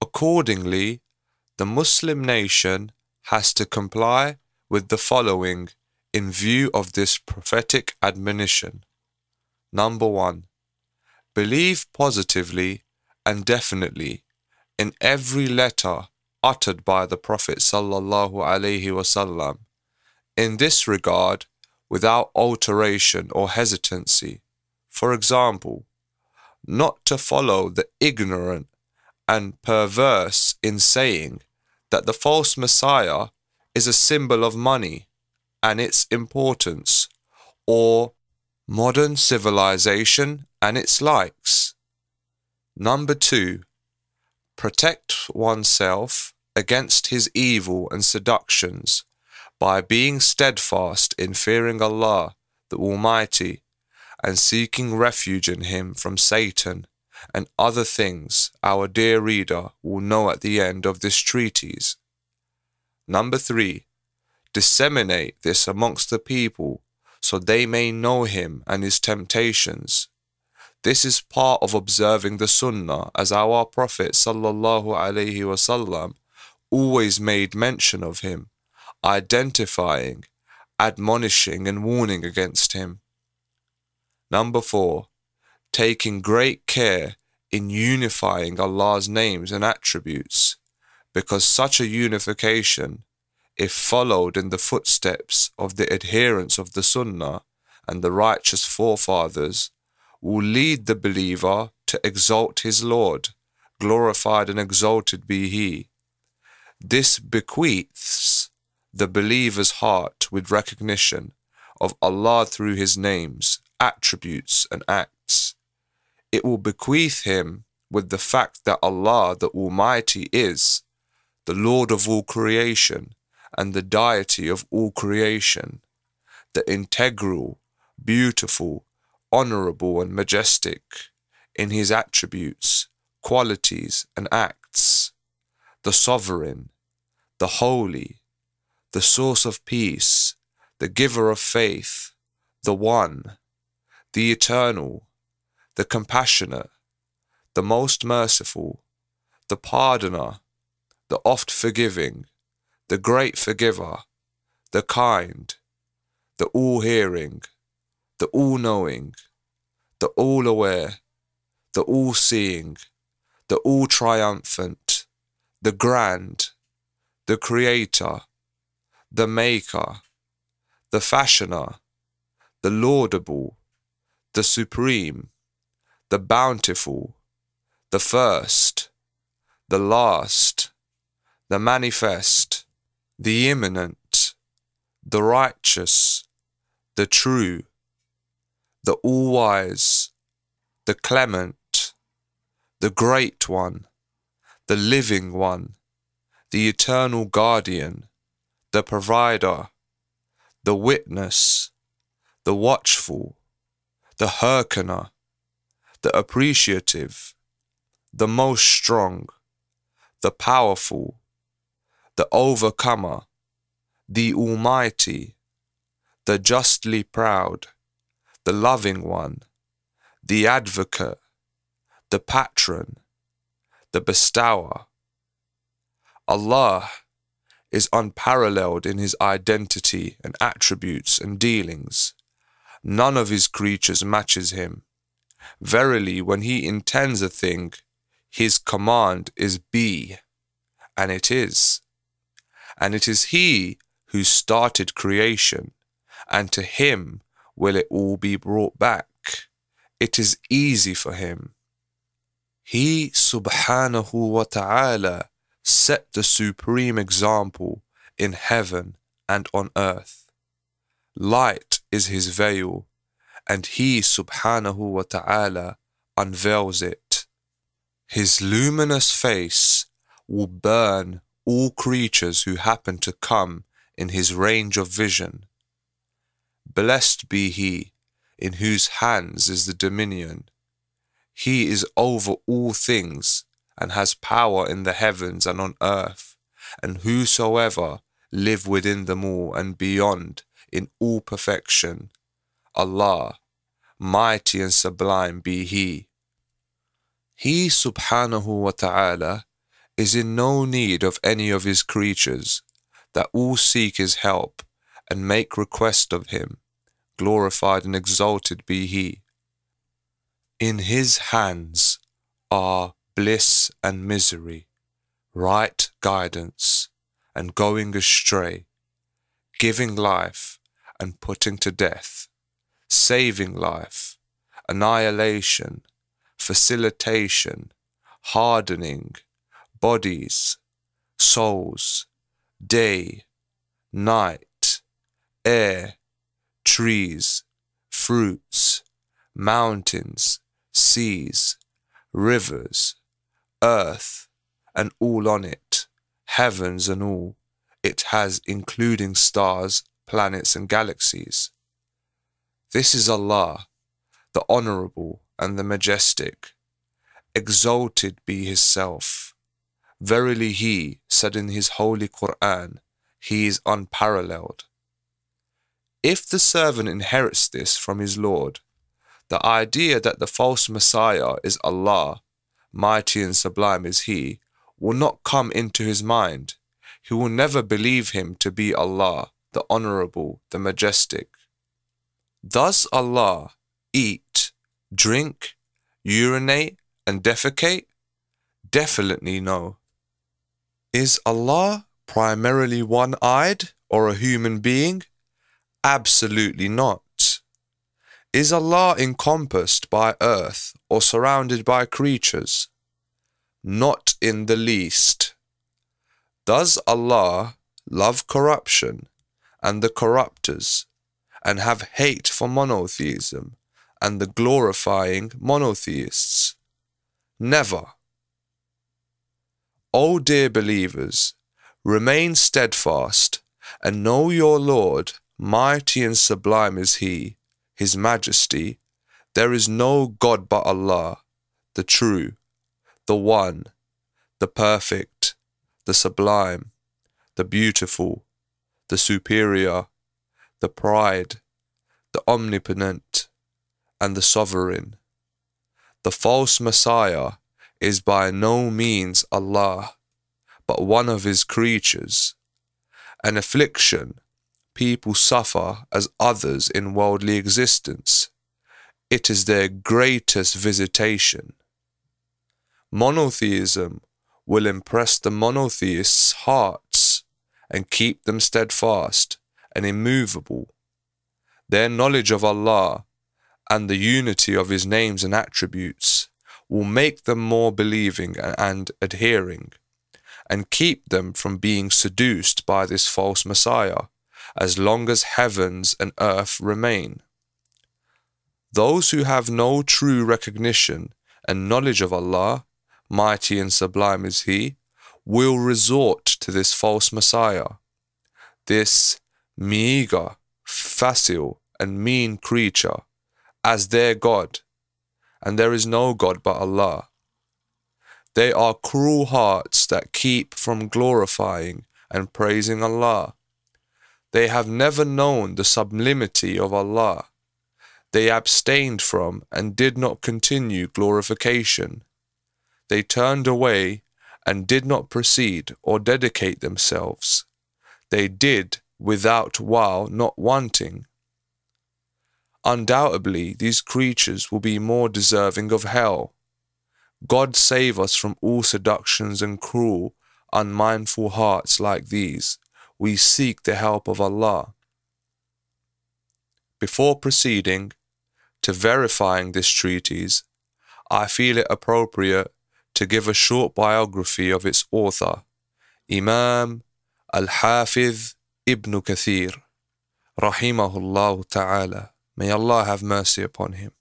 Accordingly, the Muslim nation has to comply with the following in view of this prophetic admonition. Number one, believe positively and definitely in every letter uttered by the Prophet sallallahu alaihi wasallam. In this regard, without alteration or hesitancy. For example, not to follow the ignorant and perverse in saying that the false Messiah is a symbol of money and its importance, or modern civilization and its likes. Number two, protect oneself against his evil and seductions by being steadfast in fearing Allah, the Almighty, and seeking refuge in Him from Satan and other things our dear reader will know at the end of this treatise. Number three, disseminate this amongst the people so they may know him and his temptations. This is part of observing the Sunnah as our Prophet sallallahu alaihi wasallam always made mention of him, identifying, admonishing and warning against him. Number four, taking great care in unifying Allah's names and attributes, because such a unification, if followed in the footsteps of the adherents of the Sunnah and the righteous forefathers, will lead the believer to exalt his Lord, glorified and exalted be He. This bequeaths the believer's heart with recognition of Allah through His names, attributes, and acts it will bequeath him with the fact that Allah the Almighty is the Lord of all creation and the deity of all creation, the integral, beautiful, honorable, and majestic in his attributes, qualities, and acts, the sovereign, the holy, the source of peace, the giver of faith, the one, the eternal, the compassionate, the most merciful, the pardoner, the oft forgiving, the great forgiver, the kind, the all hearing, the all knowing, the all aware, the all seeing, the all triumphant, the grand, the creator, the maker, the fashioner, the laudable, the supreme, the bountiful, the first, the last, the manifest, the immanent, the righteous, the true, the all wise, the clement, the great one, the living one, the eternal guardian, the provider, the witness, the watchful, the hearkener, the appreciative, the most strong, the powerful, the overcomer, the almighty, the justly proud, the loving one, the advocate, the patron, the bestower. Allah is unparalleled in his identity and attributes and dealings. None of his creatures matches him. Verily, when he intends a thing, his command is be, and it is. And it is he who started creation, and to him will it all be brought back. It is easy for him. He subhanahu wa ta'ala set the supreme example in heaven and on earth. Light is his veil and He subhanahu wa ta'ala unveils it. His luminous face will burn all creatures who happen to come in His range of vision. Blessed be He in whose hands is the dominion. He is over all things and has power in the heavens and on earth, and whosoever live within them all and beyond in all perfection Allah, mighty and sublime be He. He subhanahu wa ta'ala is in no need of any of his creatures, that all seek his help and make request of him. Glorified and exalted be he. In his hands are bliss and misery, right guidance and going astray, giving life and putting to death, saving life, annihilation, facilitation, hardening, bodies, souls, day, night, air, trees, fruits, mountains, seas, rivers, earth, and all on it, heavens and all it has, including stars, planets, and galaxies. This is Allah, the Honourable and the Majestic. Exalted be His self. Verily He said in His Holy Quran, He is unparalleled. If the servant inherits this from his Lord, the idea that the false Messiah is Allah, mighty and sublime is He, will not come into his mind. He will never believe him to be Allah, the Honourable, the Majestic. Does Allah eat, drink, urinate, and defecate? Definitely no. Is Allah primarily one eyed or a human being? Absolutely not. Is Allah encompassed by earth or surrounded by creatures? Not in the least. Does Allah love corruption and the corrupters and have hate for monotheism and the glorifying monotheists? Never. O dear believers, remain steadfast and know your Lord, mighty and sublime is He his Majesty, there is no God but Allah, the True, the One, the Perfect, the Sublime, the Beautiful, the Superior, the Pride, the Omnipotent, and the Sovereign. The false Messiah is by no means Allah, but one of his creatures. An affliction people suffer as others in worldly existence. It is their greatest visitation. Monotheism will impress the monotheists' hearts and keep them steadfast and immovable. Their knowledge of Allah and the unity of His names and attributes will make them more believing and adhering, and keep them from being seduced by this false Messiah as long as heavens and earth remain. Those who have no true recognition and knowledge of Allah, mighty and sublime is He, will resort to this false Messiah, this meager, facile, and mean creature, as their God, and there is no God but Allah. They are cruel hearts that keep from glorifying and praising Allah they have never known the sublimity of Allah. They abstained from and did not continue glorification. They turned away and did not proceed or dedicate themselves. They did without while not wanting. Undoubtedly, these creatures will be more deserving of hell. God save us from all seductions and cruel, unmindful hearts like these we seek the help of Allah. Before proceeding to verifying this treatise, I feel it appropriate to give a short biography of its author, Imam Al-Hafiz Ibn Kathir, rahimahullah ta'ala. May Allah have mercy upon him.